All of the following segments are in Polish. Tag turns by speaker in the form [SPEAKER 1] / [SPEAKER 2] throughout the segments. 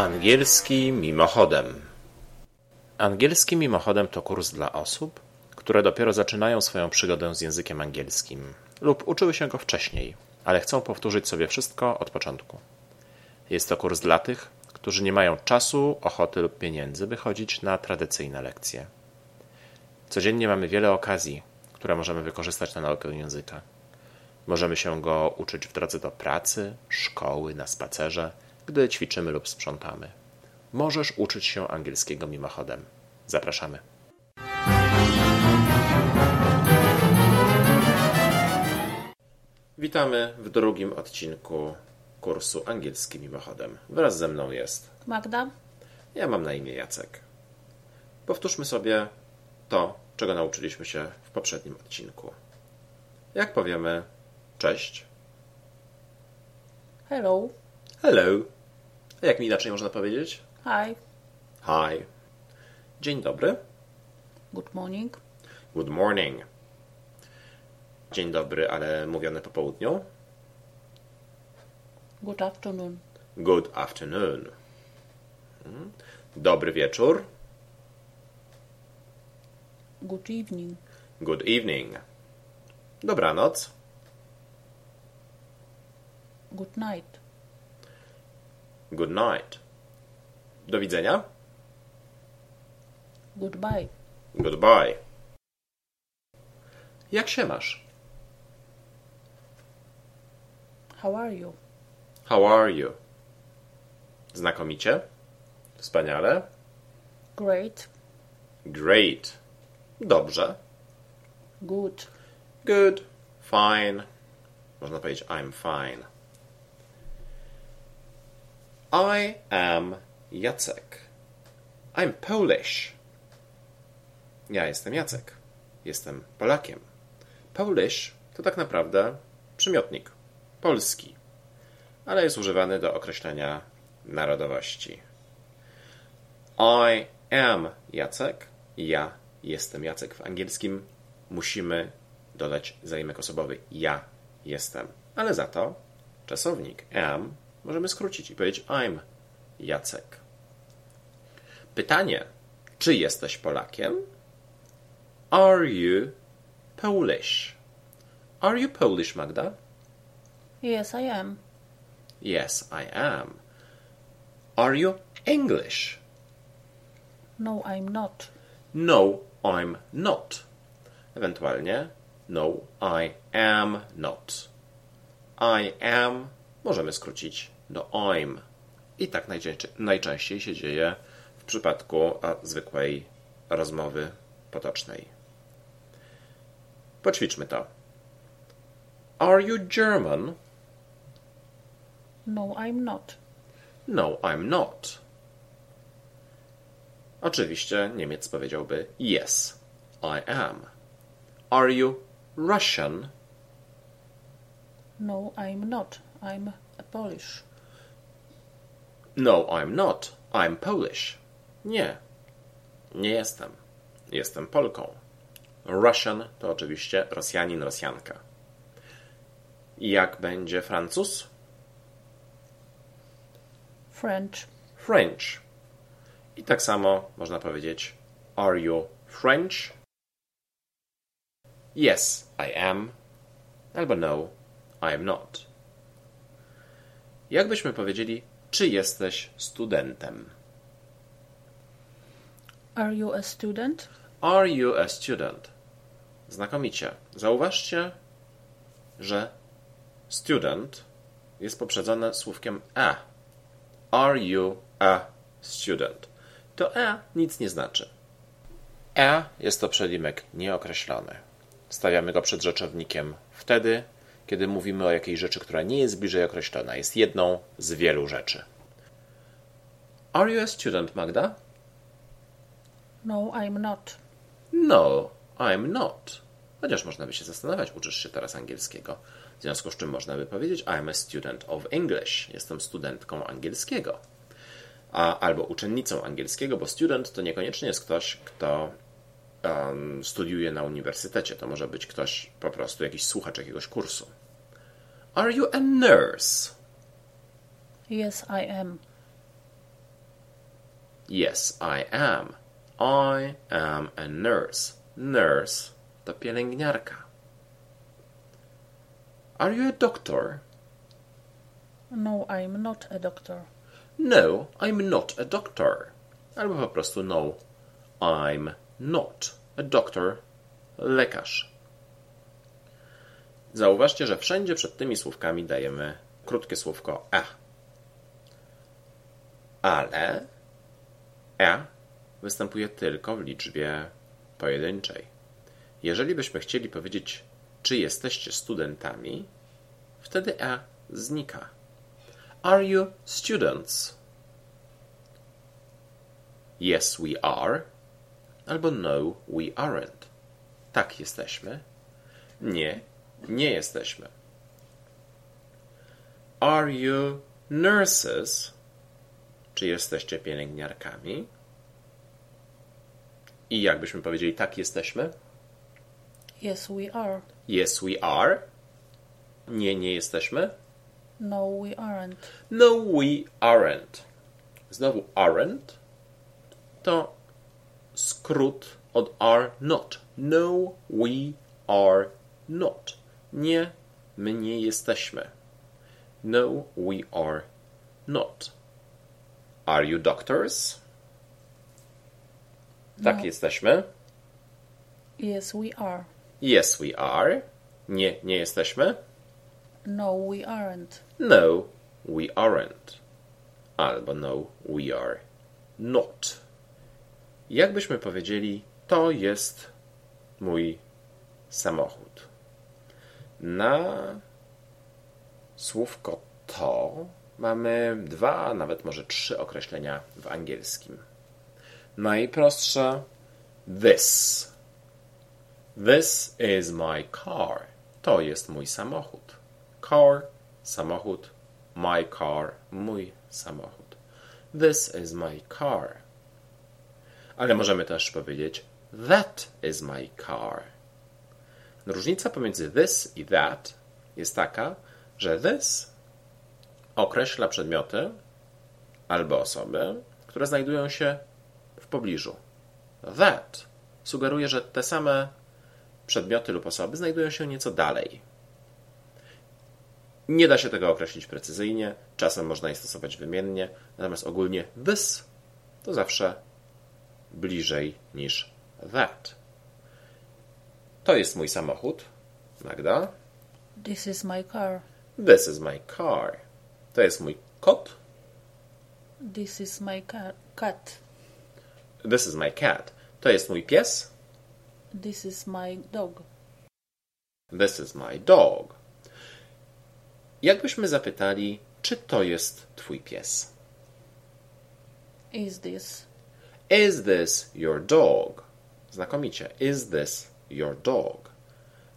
[SPEAKER 1] Angielski mimochodem. Angielski mimochodem to kurs dla osób, które dopiero zaczynają swoją przygodę z językiem angielskim lub uczyły się go wcześniej, ale chcą powtórzyć sobie wszystko od początku. Jest to kurs dla tych, którzy nie mają czasu, ochoty lub pieniędzy, by chodzić na tradycyjne lekcje. Codziennie mamy wiele okazji, które możemy wykorzystać na naukę języka. Możemy się go uczyć w drodze do pracy, szkoły, na spacerze, gdy ćwiczymy lub sprzątamy. Możesz uczyć się angielskiego mimochodem. Zapraszamy. Witamy w drugim odcinku kursu angielski mimochodem. Wraz ze mną jest
[SPEAKER 2] Magda?
[SPEAKER 1] ja mam na imię Jacek. Powtórzmy sobie to, czego nauczyliśmy się w poprzednim odcinku. Jak powiemy cześć,
[SPEAKER 2] Hello.
[SPEAKER 1] hello, a jak mi inaczej można powiedzieć?
[SPEAKER 2] Hi.
[SPEAKER 1] Hi, dzień dobry,
[SPEAKER 2] Good morning.
[SPEAKER 1] good morning. Dzień dobry, ale mówione po południu.
[SPEAKER 2] Good afternoon.
[SPEAKER 1] Good afternoon. Mhm. Dobry wieczór.
[SPEAKER 2] Good evening.
[SPEAKER 1] Good evening. Dobranoc.
[SPEAKER 2] Good night.
[SPEAKER 1] Good night. Do widzenia.
[SPEAKER 2] Goodbye.
[SPEAKER 1] Goodbye. Jak się masz?
[SPEAKER 2] How are you?
[SPEAKER 1] How are you? Znakomicie. Wspaniale.
[SPEAKER 2] Great.
[SPEAKER 1] Great. Dobrze.
[SPEAKER 2] Good.
[SPEAKER 1] Good. Fine. Można powiedzieć I'm fine. I am Jacek. I'm Polish. Ja jestem Jacek. Jestem Polakiem. Polish to tak naprawdę przymiotnik. Polski. Ale jest używany do określenia narodowości. I am Jacek. Ja jestem Jacek. W angielskim musimy dodać zaimek osobowy ja jestem. Ale za to czasownik am możemy skrócić i powiedzieć I'm Jacek. Pytanie, czy jesteś Polakiem? Are you Polish? Are you Polish, Magda?
[SPEAKER 2] Yes, I am.
[SPEAKER 1] Yes, I am. Are you English?
[SPEAKER 2] No, I'm not.
[SPEAKER 1] No, I'm not. Ewentualnie No, I am not. I am możemy skrócić do I'm. I tak najczęściej, się dzieje w przypadku zwykłej rozmowy potocznej. Poćwiczmy to. Are you German?
[SPEAKER 2] No, I'm not.
[SPEAKER 1] No, I'm not. Oczywiście Niemiec powiedziałby Yes, I am. Are you Russian?
[SPEAKER 2] No, I'm not. I'm Polish.
[SPEAKER 1] No, I'm not. I'm Polish. Nie. Nie jestem. Jestem Polką. Russian to oczywiście Rosjanin, Rosjanka. Jak będzie Francuz?
[SPEAKER 2] French.
[SPEAKER 1] French. I tak samo można powiedzieć Are you French? Yes, I am. Albo no, I am not. Jak byśmy powiedzieli, czy jesteś studentem?
[SPEAKER 2] Are you a student?
[SPEAKER 1] Are you a student? Znakomicie. Zauważcie, że student jest poprzedzone słówkiem a. Are you a student? To a nic nie znaczy. A jest to przedzimek nieokreślony. Stawiamy go przed rzeczownikiem wtedy, kiedy mówimy o jakiejś rzeczy, która nie jest bliżej określona. Jest jedną z wielu rzeczy. Are you a student, Magda?
[SPEAKER 2] No, I'm not.
[SPEAKER 1] No, I'm not. Chociaż można by się zastanawiać, uczysz się teraz angielskiego. W związku z czym można by powiedzieć I'm a student of English. Jestem studentką angielskiego. A, albo uczennicą angielskiego, bo student to niekoniecznie jest ktoś, kto um, studiuje na uniwersytecie. To może być ktoś po prostu, jakiś słuchacz jakiegoś kursu. Are you a nurse?
[SPEAKER 2] Yes, I am.
[SPEAKER 1] Yes, I am. I am a nurse. Nurse to pielęgniarka. Are you a doctor?
[SPEAKER 2] No, I'm not a doctor.
[SPEAKER 1] No, I'm not a doctor. Albo po prostu no, I'm not a doctor. Lekarz. Zauważcie, że wszędzie przed tymi słówkami dajemy krótkie słówko a. Ale e występuje tylko w liczbie pojedynczej. Jeżeli byśmy chcieli powiedzieć, czy jesteście studentami, wtedy e znika. Are you students? Yes, we are. Albo no, we aren't. Tak, jesteśmy. Nie, nie jesteśmy. Are you nurses? Czy jesteście pielęgniarkami? I jakbyśmy powiedzieli, tak, jesteśmy?
[SPEAKER 2] Yes, we are.
[SPEAKER 1] Yes, we are. Nie, nie jesteśmy?
[SPEAKER 2] No, we aren't.
[SPEAKER 1] No, we aren't. Znowu aren't to skrót od are not. No, we are not. Nie, my nie jesteśmy. No, we are not. Are you doctors? Tak,
[SPEAKER 2] No.
[SPEAKER 1] jesteśmy.
[SPEAKER 2] Yes, we are.
[SPEAKER 1] Yes, we are. Nie, nie jesteśmy.
[SPEAKER 2] No, we aren't.
[SPEAKER 1] No, we aren't. Albo no, we are not. Jakbyśmy powiedzieli, to jest mój samochód. Na słówko to mamy dwa, nawet może trzy określenia w angielskim. Najprostsze this. This is my car. To jest mój samochód. Car, samochód. My car, mój samochód. This is my car. Ale możemy też powiedzieć that is my car. Różnica pomiędzy this i that jest taka, że this określa przedmioty albo osoby, które znajdują się w pobliżu. That sugeruje, że te same przedmioty lub osoby znajdują się nieco dalej. Nie da się tego określić precyzyjnie, czasem można je stosować wymiennie, natomiast ogólnie this to zawsze bliżej niż that. To jest mój samochód, Magda.
[SPEAKER 2] This is my car.
[SPEAKER 1] This is my car. To jest mój kot.
[SPEAKER 2] This is my ca- cat.
[SPEAKER 1] This is my cat. To jest mój pies.
[SPEAKER 2] This is my dog.
[SPEAKER 1] This is my dog. Jakbyśmy zapytali, czy to jest twój pies?
[SPEAKER 2] Is this?
[SPEAKER 1] Is this your dog? Znakomicie. Is this your dog?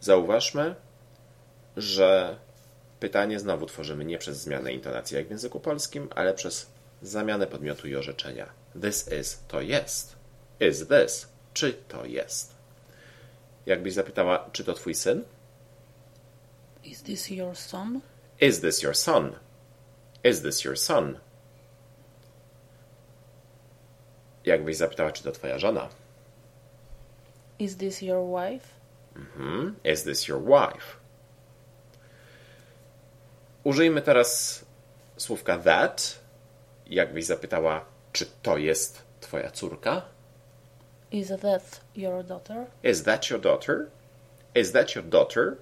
[SPEAKER 1] Zauważmy, że pytanie znowu tworzymy nie przez zmianę intonacji jak w języku polskim, ale przez zamianę podmiotu i orzeczenia. This is to jest. Is this? Czy to jest? Jakbyś zapytała, czy to twój syn?
[SPEAKER 2] Is this your son?
[SPEAKER 1] Is this your son? Is this your son? Jakbyś zapytała, czy to twoja żona?
[SPEAKER 2] Is this your wife?
[SPEAKER 1] Hmm? Is this your wife? Użyjmy teraz słówka that. Jakbyś zapytała, czy to jest twoja córka?
[SPEAKER 2] Is that your daughter?
[SPEAKER 1] Is that your daughter? Is that your daughter?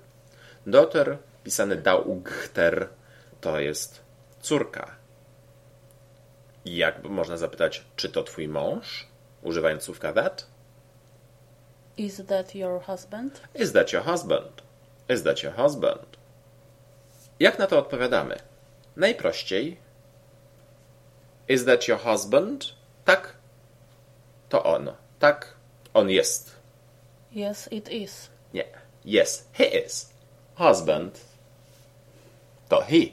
[SPEAKER 1] Daughter pisane daugter to jest córka. Jak można zapytać, czy to twój mąż? Używając słówka that.
[SPEAKER 2] Is that your husband?
[SPEAKER 1] Is that your husband? Is that your husband? Jak na to odpowiadamy? Najprościej. Is that your husband? Tak. To on. Tak. On jest.
[SPEAKER 2] Yes, it is.
[SPEAKER 1] Nie. Yes, he is. Husband to he.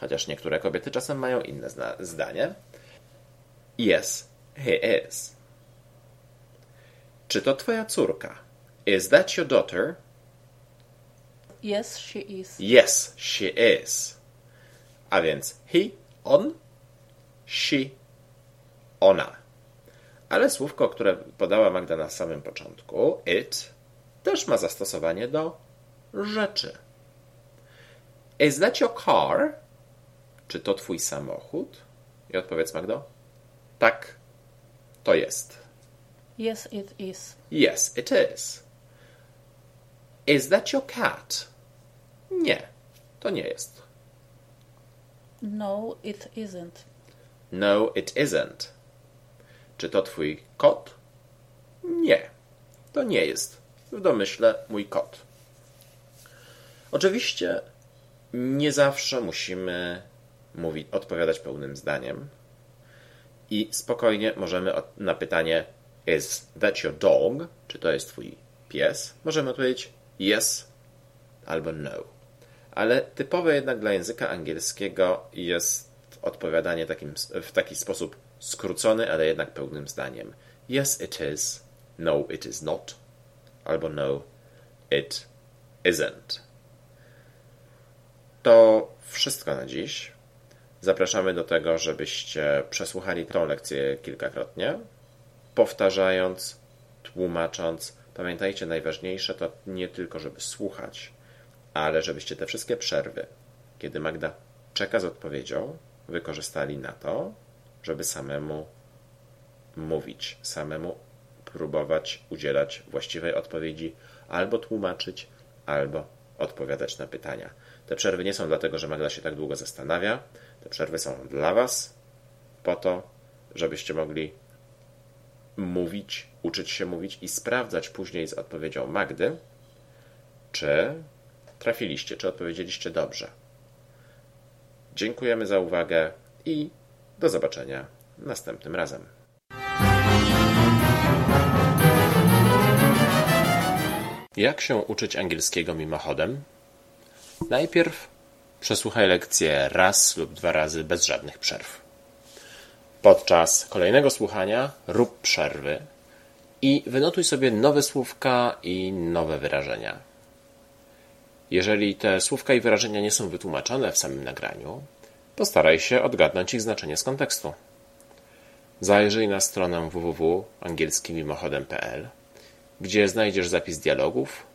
[SPEAKER 1] Chociaż niektóre kobiety czasem mają inne zdanie. Yes, he is. Czy to twoja córka? Is that your daughter?
[SPEAKER 2] Yes, she is.
[SPEAKER 1] Yes, she is. A więc he, on, she, ona. Ale słówko, które podała Magda na samym początku, it, też ma zastosowanie do rzeczy. Is that your car? Czy to twój samochód? I odpowiedz Magdo. Tak, to jest.
[SPEAKER 2] Yes, it is.
[SPEAKER 1] Yes, it is. Is that your cat? Nie, to nie jest.
[SPEAKER 2] No, it isn't.
[SPEAKER 1] No, it isn't. Czy to twój kot? Nie, to nie jest. W domyśle mój kot. Oczywiście nie zawsze musimy mówić, odpowiadać pełnym zdaniem. I spokojnie możemy na pytanie Is that your dog? Czy to jest twój pies? Możemy odpowiedzieć yes albo no. Ale typowe jednak dla języka angielskiego jest odpowiadanie takim, w taki sposób skrócony, ale jednak pełnym zdaniem. Yes, it is. No, it is not. Albo no, it isn't. To wszystko na dziś. Zapraszamy do tego, żebyście przesłuchali tę lekcję kilkakrotnie, powtarzając, tłumacząc. Pamiętajcie, najważniejsze to nie tylko, żeby słuchać, ale żebyście te wszystkie przerwy, kiedy Magda czeka z odpowiedzią, wykorzystali na to, żeby samemu mówić, samemu próbować udzielać właściwej odpowiedzi, albo tłumaczyć, albo odpowiadać na pytania. Te przerwy nie są dlatego, że Magda się tak długo zastanawia. Te przerwy są dla Was, po to, żebyście mogli mówić, uczyć się mówić i sprawdzać później z odpowiedzią Magdy, czy trafiliście, czy odpowiedzieliście dobrze. Dziękujemy za uwagę i do zobaczenia następnym razem. Jak się uczyć angielskiego mimochodem? Najpierw przesłuchaj lekcję raz lub dwa razy bez żadnych przerw. Podczas kolejnego słuchania rób przerwy i wynotuj sobie nowe słówka i nowe wyrażenia. Jeżeli te słówka i wyrażenia nie są wytłumaczone w samym nagraniu, postaraj się odgadnąć ich znaczenie z kontekstu. Zajrzyj na stronę www.angielskimimochodem.pl, gdzie znajdziesz zapis dialogów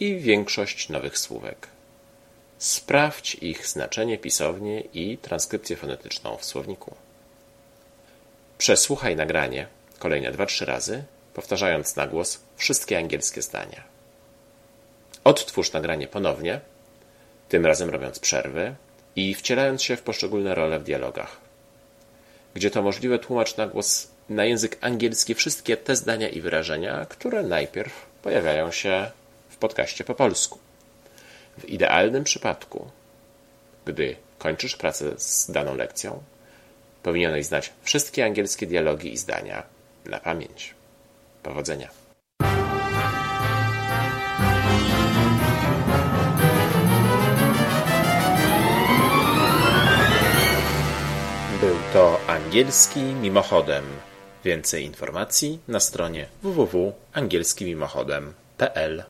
[SPEAKER 1] i większość nowych słówek. Sprawdź ich znaczenie pisownie i transkrypcję fonetyczną w słowniku. Przesłuchaj nagranie kolejne 2-3 razy, powtarzając na głos wszystkie angielskie zdania. Odtwórz nagranie ponownie, tym razem robiąc przerwy i wcielając się w poszczególne role w dialogach. Gdzie to możliwe, tłumacz na głos na język angielski wszystkie te zdania i wyrażenia, które najpierw pojawiają się w podcaście po polsku. W idealnym przypadku, gdy kończysz pracę z daną lekcją, powinieneś znać wszystkie angielskie dialogi i zdania na pamięć. Powodzenia. Był to angielski mimochodem. Więcej informacji na stronie www.angielskimimochodem.pl